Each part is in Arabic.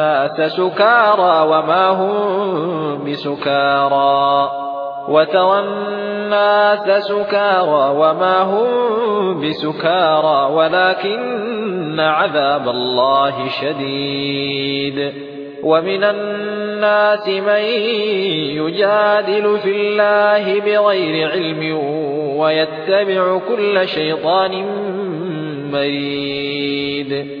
الناس سكارى وما هم بسكارى وترى الناس سكارى وما هم بسكارى ولكن عذاب الله شديد ومن الناس من يجادل في الله بغير علم ويتبع كل شيطان مريد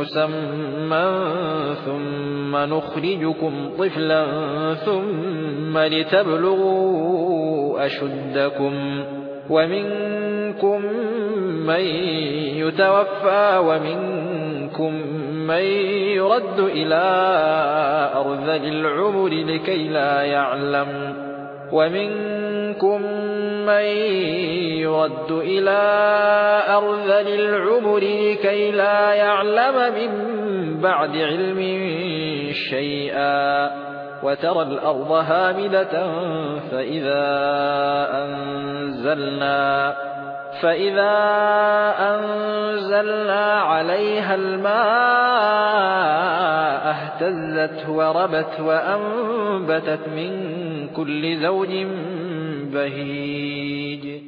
مسمى ثم نخرجكم طفلا ثم لتبلغوا أشدكم ومنكم من يتوفى ومنكم من يرد إلى أرذل العمر لكي لا يعلم ومنكم من يرد إلى أرذل العمر لكي لا يعلم من بعد علم شيئا وترى الأرض هامدة فإذا أنزلنا فإذا أنزلنا عليها الماء اهتزت وربت وأنبتت من كل زوج بهيج